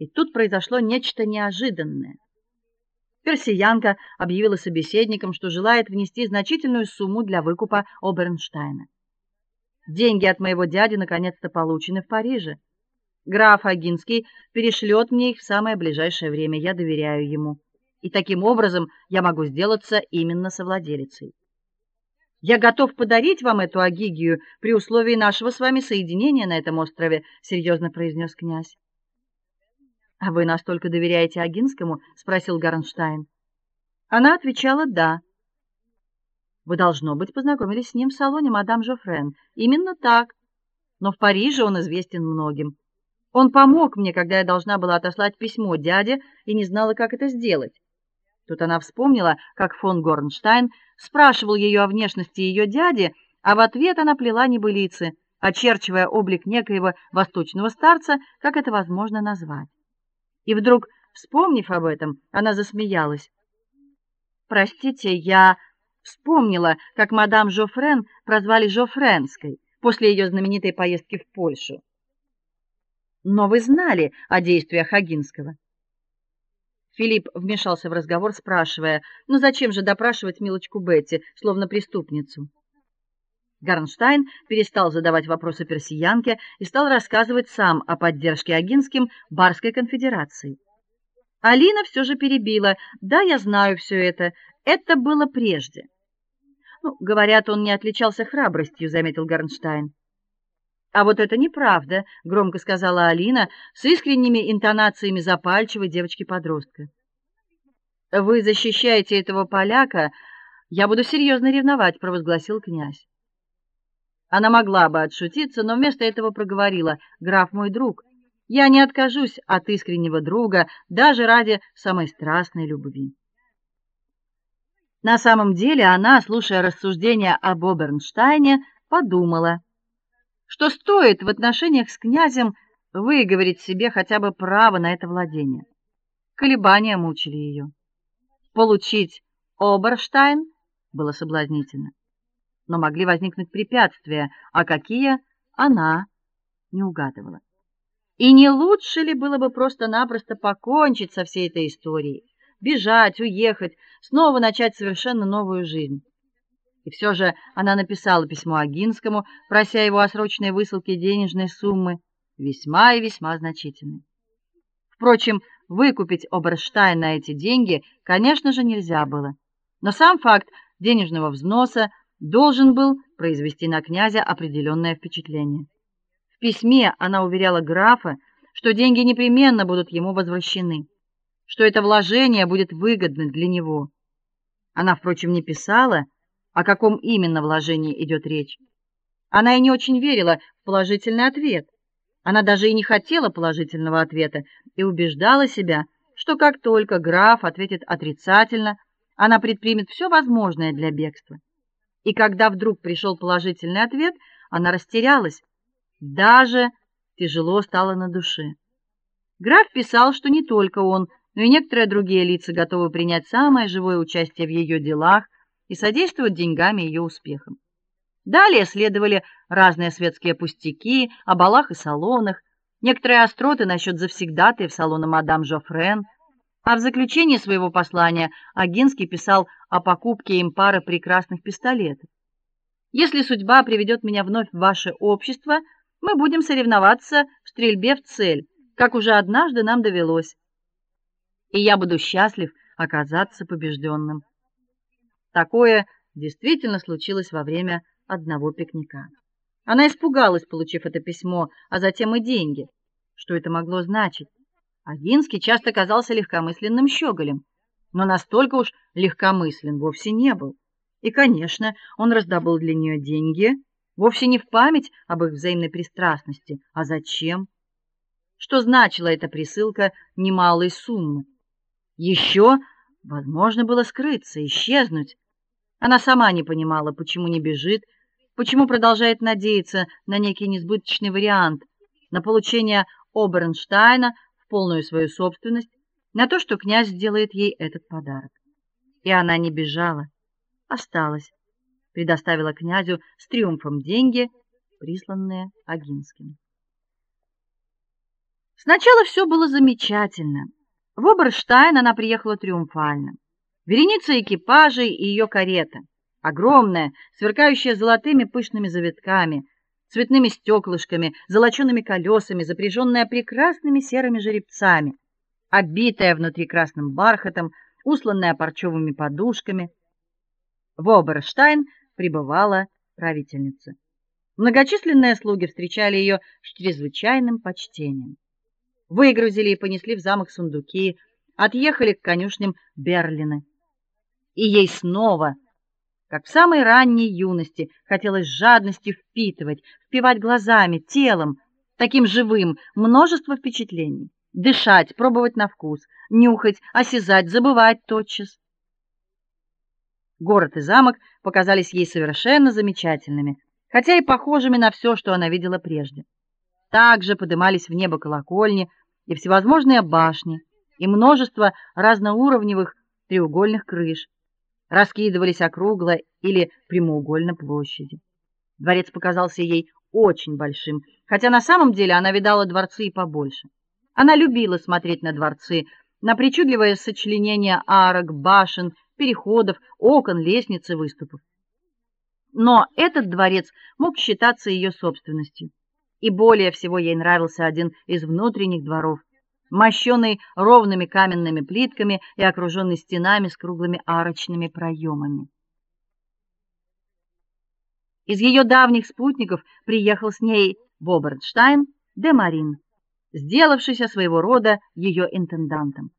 И тут произошло нечто неожиданное. Персиянка объявила собеседникам, что желает внести значительную сумму для выкупа Обернштейна. Деньги от моего дяди наконец-то получены в Париже. Граф Агинский перешлет мне их в самое ближайшее время, я доверяю ему. И таким образом я могу сделаться именно совладелицей. Я готов подарить вам эту агигию при условии нашего с вами соединения на этом острове, серьезно произнес князь. А вы настолько доверяете Агинскому? спросил Гарнштайн. Она отвечала: "Да". Вы должно быть познакомились с ним в салоне мадам Жофрен. Именно так. Но в Париже он известен многим. Он помог мне, когда я должна была отослать письмо дяде и не знала, как это сделать. Тут она вспомнила, как фон Горнштайн спрашивал ее о внешности ее дяди, а в ответ она плела небылицы, очерчивая облик некоего восточного старца, как это возможно назвать. И вдруг, вспомнив об этом, она засмеялась. Простите, я вспомнила, как мадам Жофрен прозвали Жофренской после ее знаменитой поездки в Польшу. Но вы знали о действиях Агинского? Филипп вмешался в разговор, спрашивая: "Ну зачем же допрашивать милочку Бетти, словно преступницу?" Гарнштайн перестал задавать вопросы персиянке и стал рассказывать сам о поддержке Агинским барской конфедерации. Алина все же перебила: "Да, я знаю все это. Это было прежде". Ну, говорят, он не отличался храбростью, заметил Гарнштайн. А вот это неправда, громко сказала Алина с искренними интонациями запальчивой девочки-подростка. Вы защищаете этого поляка, я буду серьезно ревновать, провозгласил князь. Она могла бы отшутиться, но вместо этого проговорила: "Граф мой друг, я не откажусь от искреннего друга даже ради самой страстной любви". На самом деле она, слушая рассуждения об Обернштейне, подумала: что стоит в отношениях с князем выговорить себе хотя бы право на это владение. Колебания мучили ее. Получить Оберштайн было соблазнительно, но могли возникнуть препятствия, а какие она не угадывала. И не лучше ли было бы просто-напросто покончить со всей этой историей, бежать, уехать, снова начать совершенно новую жизнь? И все же она написала письмо Агинскому, прося его о срочной высылке денежной суммы, весьма и весьма значительной. Впрочем, выкупить Оберштайн на эти деньги, конечно же, нельзя было. Но сам факт денежного взноса должен был произвести на князя определенное впечатление. В письме она уверяла графа, что деньги непременно будут ему возвращены, что это вложение будет выгодно для него. Она, впрочем, не писала, о каком именно вложении идет речь. Она и не очень верила в положительный ответ. Она даже и не хотела положительного ответа и убеждала себя, что как только граф ответит отрицательно, она предпримет все возможное для бегства. И когда вдруг пришел положительный ответ, она растерялась, даже тяжело стало на душе. Граф писал, что не только он, но и некоторые другие лица готовы принять самое живое участие в ее делах и содействовать деньгами ее успехам. Далее следовали разные светские пустяки о балах и салонах, некоторые остроты насчет завсегдатаев салона мадам Жофрен, а в заключении своего послания Агинский писал о покупке им пары прекрасных пистолетов. Если судьба приведет меня вновь в ваше общество, мы будем соревноваться в стрельбе в цель, как уже однажды нам довелось. И я буду счастлив оказаться побежденным. Такое действительно случилось во время одного пикника. Она испугалась, получив это письмо, а затем и деньги. Что это могло значить? Агинский часто казался легкомысленным щеголем, но настолько уж легкомыслен вовсе не был. И, конечно, он раздобыл для нее деньги вовсе не в память об их взаимной пристрастности, а зачем? Что значила эта присылка немалой суммы? Еще возможно было скрыться, исчезнуть, она сама не понимала, почему не бежит, почему продолжает надеяться на некий несбыточный вариант, на получение Обернштейна полную свою собственность, на то, что князь сделает ей этот подарок. И она не бежала, осталась, предоставила князю с триумфом деньги, присланные Агинским. Сначала все было замечательно. В Оберштайн она приехала триумфально. Вереница экипажей и ее карета, огромная, сверкающая золотыми пышными завитками, цветными стеклышками, золочёными колесами, запряженная прекрасными серыми жеребцами, обитая внутри красным бархатом, усланная парчевыми подушками. В Оберштайн прибывала правительница. Многочисленные слуги встречали ее с чрезвычайным почтением выгрузили и понесли в замок сундуки, отъехали к конюшням Берлина. И ей снова, как в самой ранней юности, хотелось жадностью впитывать, впивать глазами, телом, таким живым, множество впечатлений, дышать, пробовать на вкус, нюхать, осязать, забывать тотчас. Город и замок показались ей совершенно замечательными, хотя и похожими на все, что она видела прежде. Также поднимались в небо колокольни, и всевозможные башни, и множество разноуровневых треугольных крыш раскидывались округло или прямоугольно площади. Дворец показался ей очень большим, хотя на самом деле она видала дворцы и побольше. Она любила смотреть на дворцы, на причудливое сочленение арок, башен, переходов, окон, лестниц и выступов. Но этот дворец мог считаться ее собственностью и более всего ей нравился один из внутренних дворов, мощенный ровными каменными плитками и окруженный стенами с круглыми арочными проемами. Из ее давних спутников приехал с ней Бобертштайн де Марин, сделавшийся своего рода ее интендантом.